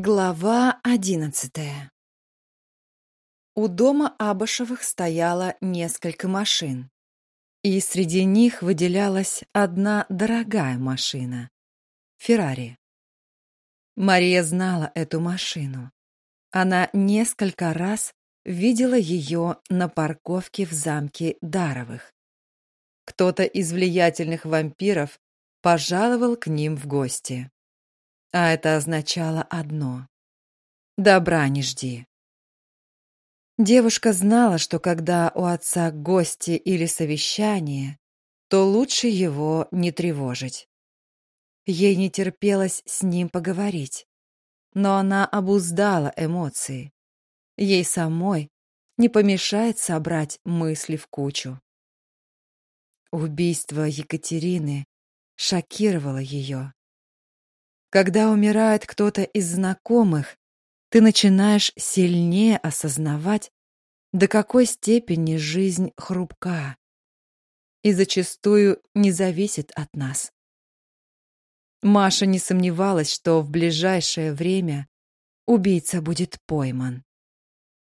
Глава одиннадцатая У дома Абашевых стояло несколько машин, и среди них выделялась одна дорогая машина — Феррари. Мария знала эту машину. Она несколько раз видела ее на парковке в замке Даровых. Кто-то из влиятельных вампиров пожаловал к ним в гости. А это означало одно — добра не жди. Девушка знала, что когда у отца гости или совещание, то лучше его не тревожить. Ей не терпелось с ним поговорить, но она обуздала эмоции. Ей самой не помешает собрать мысли в кучу. Убийство Екатерины шокировало ее. Когда умирает кто-то из знакомых, ты начинаешь сильнее осознавать, до какой степени жизнь хрупка и зачастую не зависит от нас. Маша не сомневалась, что в ближайшее время убийца будет пойман.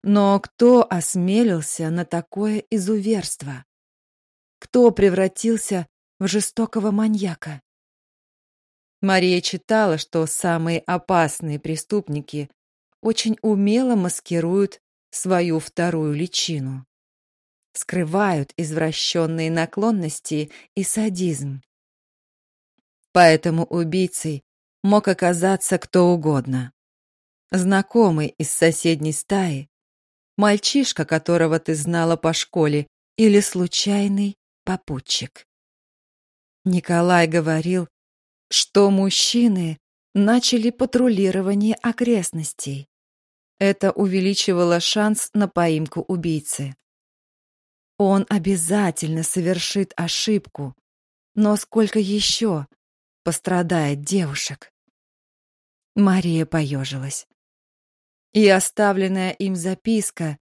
Но кто осмелился на такое изуверство? Кто превратился в жестокого маньяка? Мария читала, что самые опасные преступники очень умело маскируют свою вторую личину. Скрывают извращенные наклонности и садизм. Поэтому убийцей мог оказаться кто угодно. Знакомый из соседней стаи, мальчишка, которого ты знала по школе, или случайный попутчик. Николай говорил, что мужчины начали патрулирование окрестностей. Это увеличивало шанс на поимку убийцы. Он обязательно совершит ошибку, но сколько еще пострадает девушек? Мария поежилась. И оставленная им записка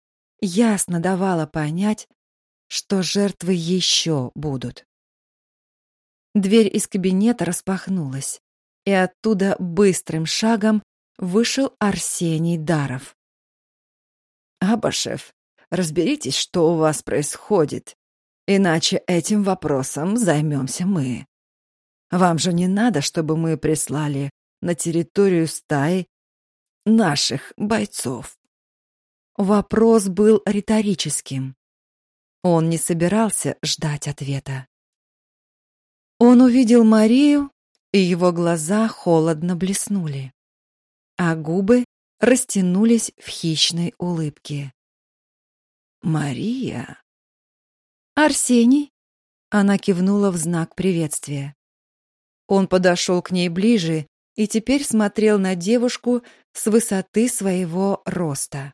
ясно давала понять, что жертвы еще будут. Дверь из кабинета распахнулась, и оттуда быстрым шагом вышел Арсений Даров. «Абашев, разберитесь, что у вас происходит, иначе этим вопросом займемся мы. Вам же не надо, чтобы мы прислали на территорию стаи наших бойцов». Вопрос был риторическим. Он не собирался ждать ответа. Он увидел Марию, и его глаза холодно блеснули, а губы растянулись в хищной улыбке. «Мария?» «Арсений?» Она кивнула в знак приветствия. Он подошел к ней ближе и теперь смотрел на девушку с высоты своего роста.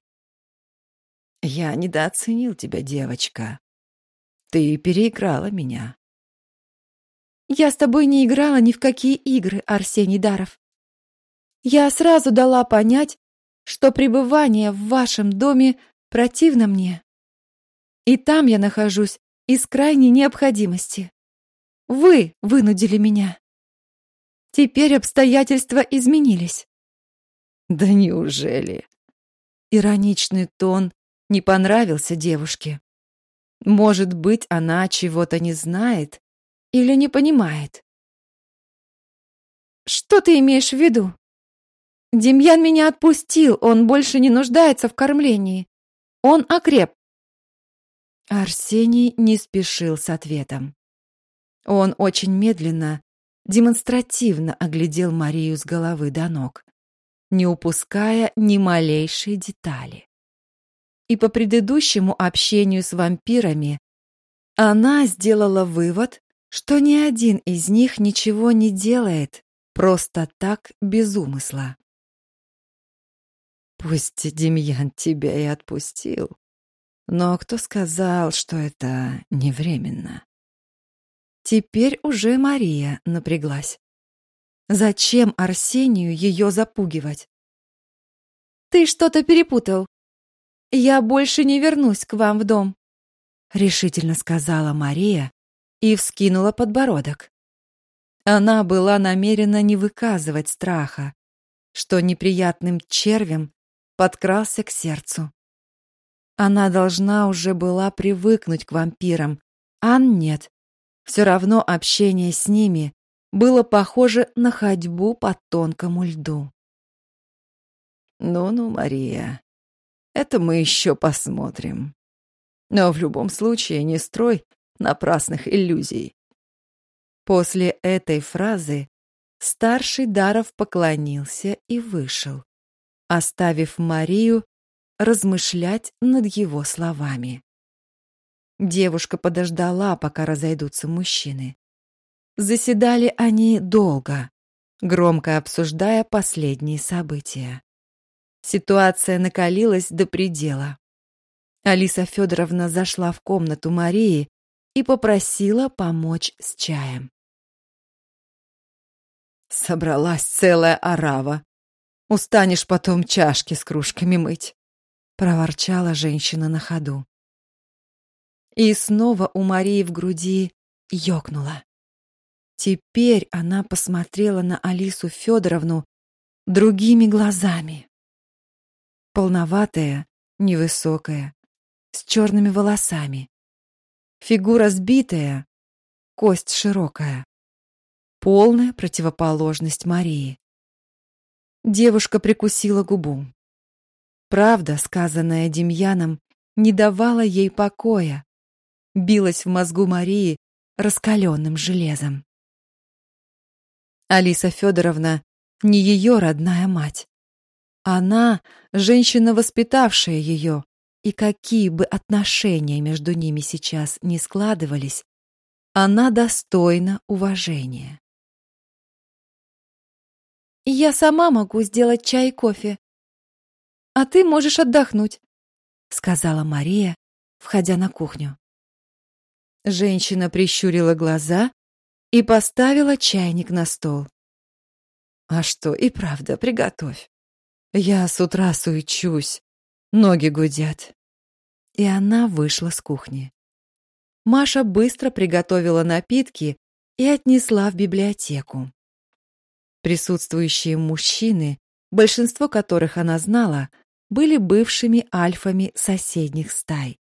«Я недооценил тебя, девочка. Ты переиграла меня. Я с тобой не играла ни в какие игры, Арсений Даров. Я сразу дала понять, что пребывание в вашем доме противно мне. И там я нахожусь из крайней необходимости. Вы вынудили меня. Теперь обстоятельства изменились. Да неужели? Ироничный тон не понравился девушке. Может быть, она чего-то не знает или не понимает. Что ты имеешь в виду? Демьян меня отпустил, он больше не нуждается в кормлении. Он окреп. Арсений не спешил с ответом. Он очень медленно, демонстративно оглядел Марию с головы до ног, не упуская ни малейшей детали. И по предыдущему общению с вампирами она сделала вывод, что ни один из них ничего не делает просто так без умысла. Пусть Демьян тебя и отпустил, но кто сказал, что это не временно? Теперь уже Мария напряглась. Зачем Арсению ее запугивать? Ты что-то перепутал. Я больше не вернусь к вам в дом, решительно сказала Мария, и вскинула подбородок. Она была намерена не выказывать страха, что неприятным червем подкрался к сердцу. Она должна уже была привыкнуть к вампирам, а нет. Все равно общение с ними было похоже на ходьбу по тонкому льду. «Ну-ну, Мария, это мы еще посмотрим. Но в любом случае не строй напрасных иллюзий». После этой фразы старший Даров поклонился и вышел, оставив Марию размышлять над его словами. Девушка подождала, пока разойдутся мужчины. Заседали они долго, громко обсуждая последние события. Ситуация накалилась до предела. Алиса Федоровна зашла в комнату Марии и попросила помочь с чаем. Собралась целая орава. Устанешь потом чашки с кружками мыть, проворчала женщина на ходу. И снова у Марии в груди ёкнуло. Теперь она посмотрела на Алису Федоровну другими глазами. Полноватая, невысокая, с черными волосами. Фигура сбитая, кость широкая. Полная противоположность Марии. Девушка прикусила губу. Правда, сказанная Демьяном, не давала ей покоя, билась в мозгу Марии раскаленным железом. Алиса Федоровна не ее родная мать. Она — женщина, воспитавшая ее, и какие бы отношения между ними сейчас ни складывались, она достойна уважения. «Я сама могу сделать чай и кофе, а ты можешь отдохнуть», — сказала Мария, входя на кухню. Женщина прищурила глаза и поставила чайник на стол. А что, и правда, приготовь. Я с утра суечусь, ноги гудят. И она вышла с кухни. Маша быстро приготовила напитки и отнесла в библиотеку. Присутствующие мужчины, большинство которых она знала, были бывшими альфами соседних стай.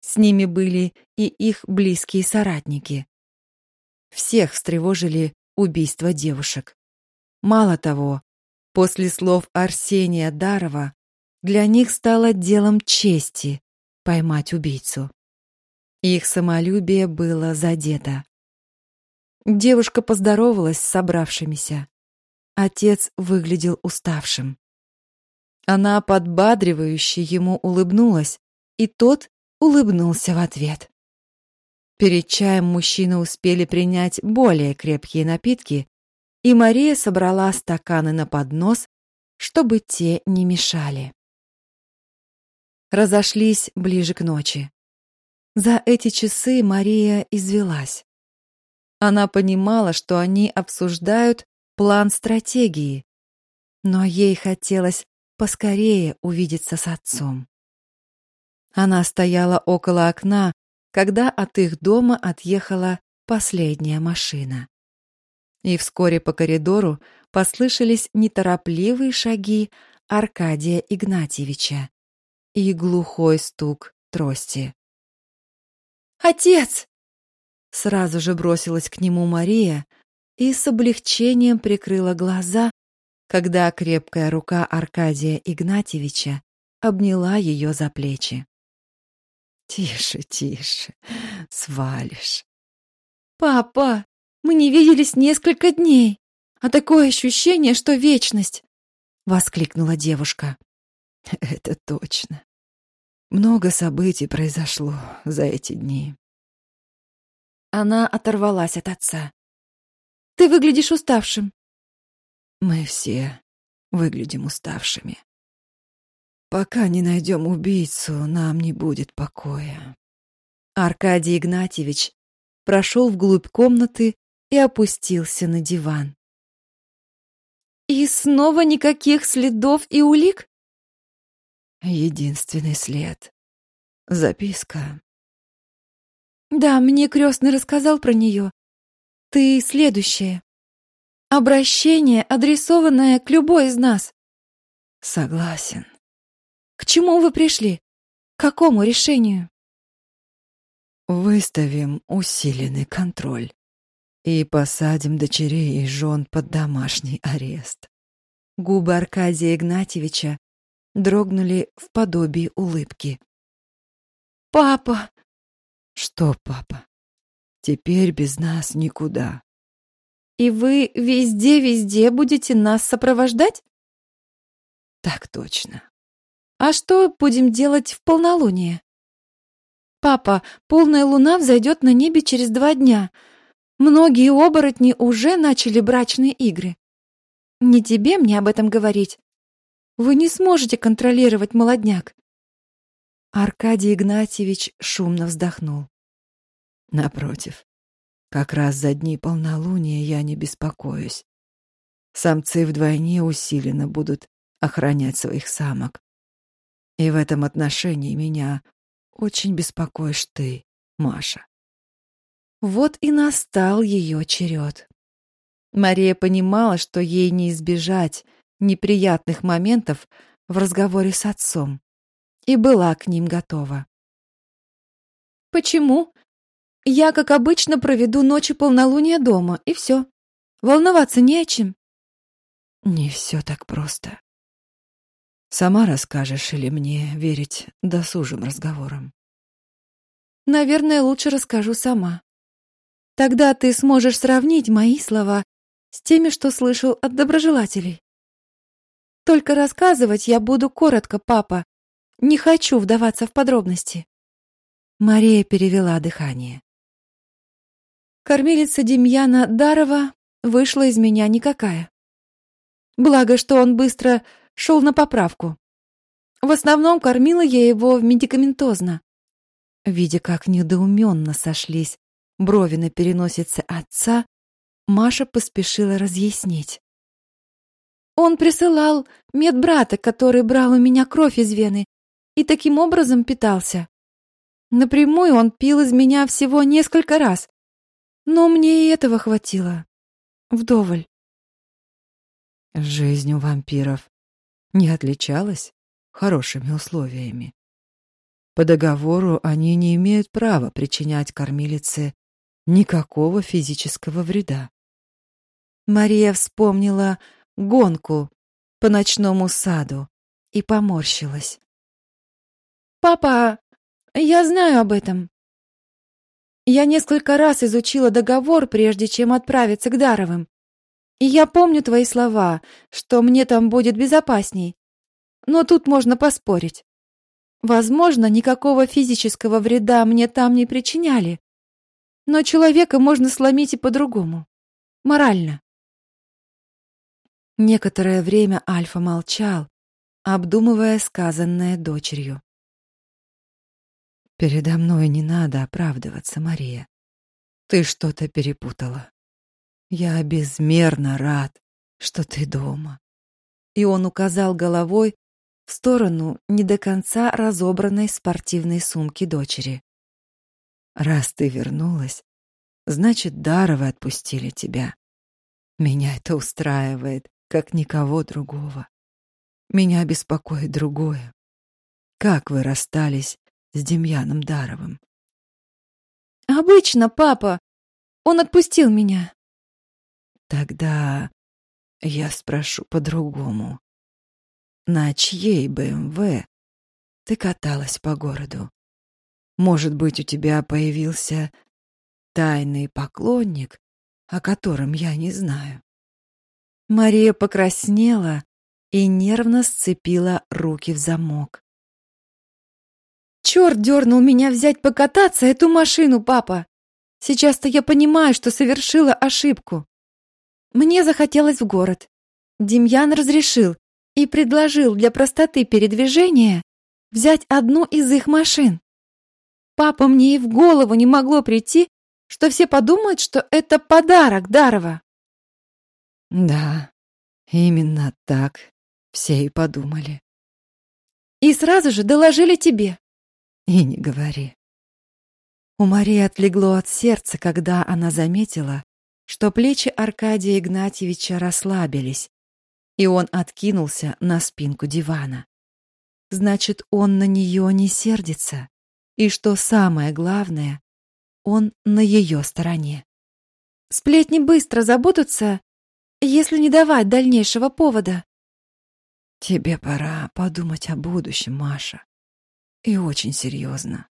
С ними были и их близкие соратники. Всех встревожили убийства девушек. Мало того, после слов Арсения Дарова для них стало делом чести поймать убийцу. Их самолюбие было задето. Девушка поздоровалась с собравшимися. Отец выглядел уставшим. Она подбадривающе ему улыбнулась, и тот улыбнулся в ответ. Перед чаем мужчины успели принять более крепкие напитки, и Мария собрала стаканы на поднос, чтобы те не мешали. Разошлись ближе к ночи. За эти часы Мария извелась. Она понимала, что они обсуждают план стратегии, но ей хотелось поскорее увидеться с отцом. Она стояла около окна, когда от их дома отъехала последняя машина. И вскоре по коридору послышались неторопливые шаги Аркадия Игнатьевича и глухой стук трости. «Отец!» Сразу же бросилась к нему Мария и с облегчением прикрыла глаза, когда крепкая рука Аркадия Игнатьевича обняла ее за плечи. Тише, тише, свалишь. Папа, мы не виделись несколько дней, а такое ощущение, что вечность, воскликнула девушка. Это точно. Много событий произошло за эти дни. Она оторвалась от отца. Ты выглядишь уставшим. Мы все выглядим уставшими. Пока не найдем убийцу, нам не будет покоя. Аркадий Игнатьевич прошел вглубь комнаты и опустился на диван. И снова никаких следов и улик? Единственный след. Записка. Да, мне крестный рассказал про нее. Ты следующая. Обращение, адресованное к любой из нас. Согласен. К чему вы пришли? К какому решению? Выставим усиленный контроль и посадим дочерей и жен под домашний арест. Губы Аркадия Игнатьевича дрогнули в подобии улыбки. «Папа!» «Что, папа? Теперь без нас никуда». «И вы везде-везде будете нас сопровождать?» «Так точно». «А что будем делать в полнолуние?» «Папа, полная луна взойдет на небе через два дня. Многие оборотни уже начали брачные игры. Не тебе мне об этом говорить. Вы не сможете контролировать молодняк. Аркадий Игнатьевич шумно вздохнул. Напротив, как раз за дни полнолуния я не беспокоюсь. Самцы вдвойне усиленно будут охранять своих самок. И в этом отношении меня очень беспокоишь ты, Маша. Вот и настал ее черед. Мария понимала, что ей не избежать неприятных моментов в разговоре с отцом, и была к ним готова. «Почему? Я, как обычно, проведу ночи полнолуния дома, и все. Волноваться не о чем». «Не все так просто. Сама расскажешь или мне верить досужим разговорам?» «Наверное, лучше расскажу сама. Тогда ты сможешь сравнить мои слова с теми, что слышал от доброжелателей. Только рассказывать я буду коротко, папа. Не хочу вдаваться в подробности. Мария перевела дыхание. Кормилица Демьяна Дарова вышла из меня никакая. Благо, что он быстро шел на поправку. В основном кормила я его медикаментозно. Видя, как недоуменно сошлись брови на переносице отца, Маша поспешила разъяснить. Он присылал медбрата, который брал у меня кровь из вены, и таким образом питался. Напрямую он пил из меня всего несколько раз, но мне и этого хватило. Вдоволь. Жизнь у вампиров не отличалась хорошими условиями. По договору они не имеют права причинять кормилице никакого физического вреда. Мария вспомнила гонку по ночному саду и поморщилась. «Папа, я знаю об этом. Я несколько раз изучила договор, прежде чем отправиться к Даровым. И я помню твои слова, что мне там будет безопасней. Но тут можно поспорить. Возможно, никакого физического вреда мне там не причиняли. Но человека можно сломить и по-другому. Морально. Некоторое время Альфа молчал, обдумывая сказанное дочерью. Передо мной не надо оправдываться, Мария. Ты что-то перепутала. Я безмерно рад, что ты дома. И он указал головой в сторону не до конца разобранной спортивной сумки дочери. Раз ты вернулась, значит, Даровы отпустили тебя. Меня это устраивает как никого другого. Меня беспокоит другое. Как вы расстались с Демьяном Даровым? Обычно, папа. Он отпустил меня. Тогда я спрошу по-другому. На чьей БМВ ты каталась по городу? Может быть, у тебя появился тайный поклонник, о котором я не знаю? Мария покраснела и нервно сцепила руки в замок. Черт дернул меня взять покататься эту машину, папа. Сейчас-то я понимаю, что совершила ошибку. Мне захотелось в город. Демьян разрешил и предложил для простоты передвижения взять одну из их машин. Папа мне и в голову не могло прийти, что все подумают, что это подарок Дарова. Да, именно так все и подумали. И сразу же доложили тебе. И не говори. У Марии отлегло от сердца, когда она заметила, что плечи Аркадия Игнатьевича расслабились, и он откинулся на спинку дивана. Значит, он на нее не сердится, и что самое главное, он на ее стороне. Сплетни быстро забудутся, если не давать дальнейшего повода. Тебе пора подумать о будущем, Маша. И очень серьезно.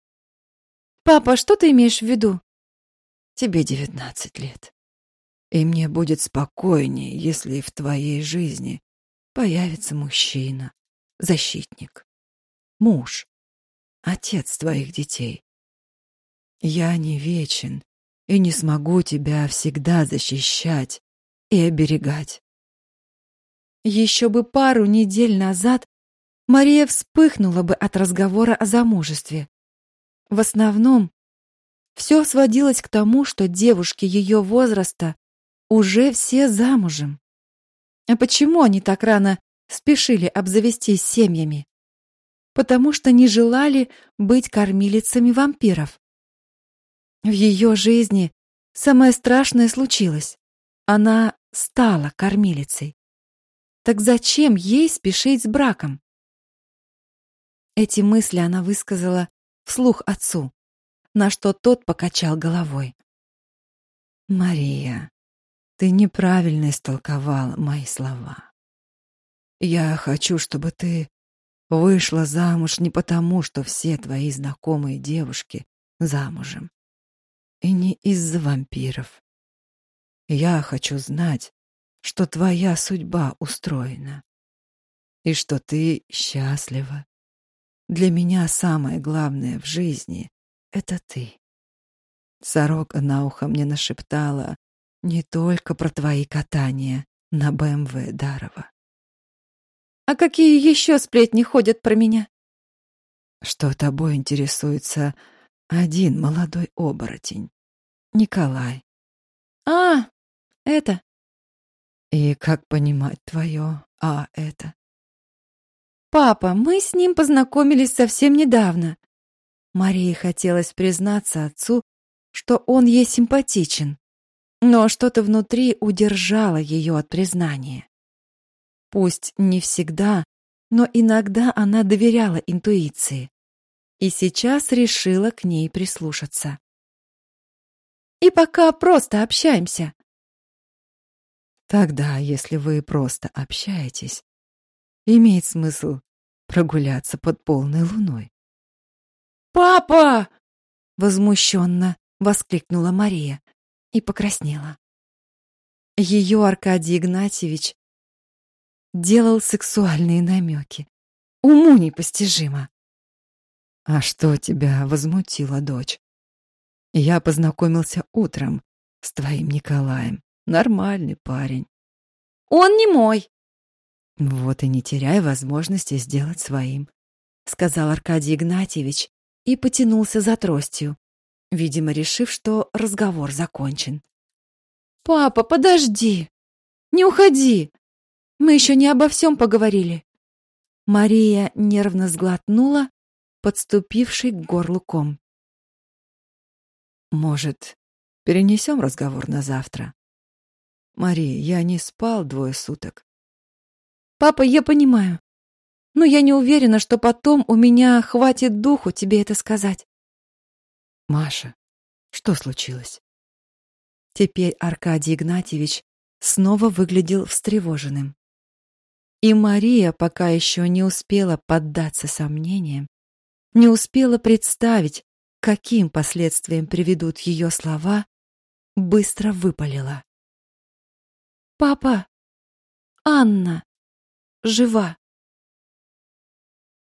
Папа, что ты имеешь в виду? Тебе девятнадцать лет. И мне будет спокойнее, если в твоей жизни появится мужчина, защитник, муж, отец твоих детей. Я не вечен и не смогу тебя всегда защищать и оберегать. Еще бы пару недель назад Мария вспыхнула бы от разговора о замужестве. В основном все сводилось к тому, что девушки ее возраста уже все замужем. А почему они так рано спешили обзавестись семьями? Потому что не желали быть кормилицами вампиров. В ее жизни самое страшное случилось. Она стала кормилицей. Так зачем ей спешить с браком? Эти мысли она высказала вслух отцу, на что тот покачал головой. Мария, ты неправильно истолковала мои слова. Я хочу, чтобы ты вышла замуж не потому, что все твои знакомые девушки замужем, и не из-за вампиров. Я хочу знать, что твоя судьба устроена и что ты счастлива. Для меня самое главное в жизни — это ты. Сорока на ухо мне нашептала не только про твои катания на БМВ Дарова. А какие еще сплетни ходят про меня? Что тобой интересуется один молодой оборотень, Николай. А, это. И как понимать твое «а» это? Папа, мы с ним познакомились совсем недавно. Марии хотелось признаться отцу, что он ей симпатичен, но что-то внутри удержало ее от признания. Пусть не всегда, но иногда она доверяла интуиции и сейчас решила к ней прислушаться. И пока просто общаемся. Тогда, если вы просто общаетесь, имеет смысл прогуляться под полной луной. «Папа!» — возмущенно воскликнула Мария и покраснела. Ее Аркадий Игнатьевич делал сексуальные намеки. Уму непостижимо. «А что тебя возмутило, дочь?» «Я познакомился утром с твоим Николаем. Нормальный парень». «Он не мой!» Вот и не теряй возможности сделать своим, сказал Аркадий Игнатьевич и потянулся за тростью, видимо, решив, что разговор закончен. Папа, подожди. Не уходи. Мы еще не обо всем поговорили. Мария нервно сглотнула, подступивший к горлу ком. Может, перенесем разговор на завтра? Мария, я не спал двое суток. Папа, я понимаю. Но я не уверена, что потом у меня хватит духу тебе это сказать. Маша, что случилось? Теперь Аркадий Игнатьевич снова выглядел встревоженным. И Мария пока еще не успела поддаться сомнениям, не успела представить, каким последствиям приведут ее слова, быстро выпалила. «Папа! Анна!» жива.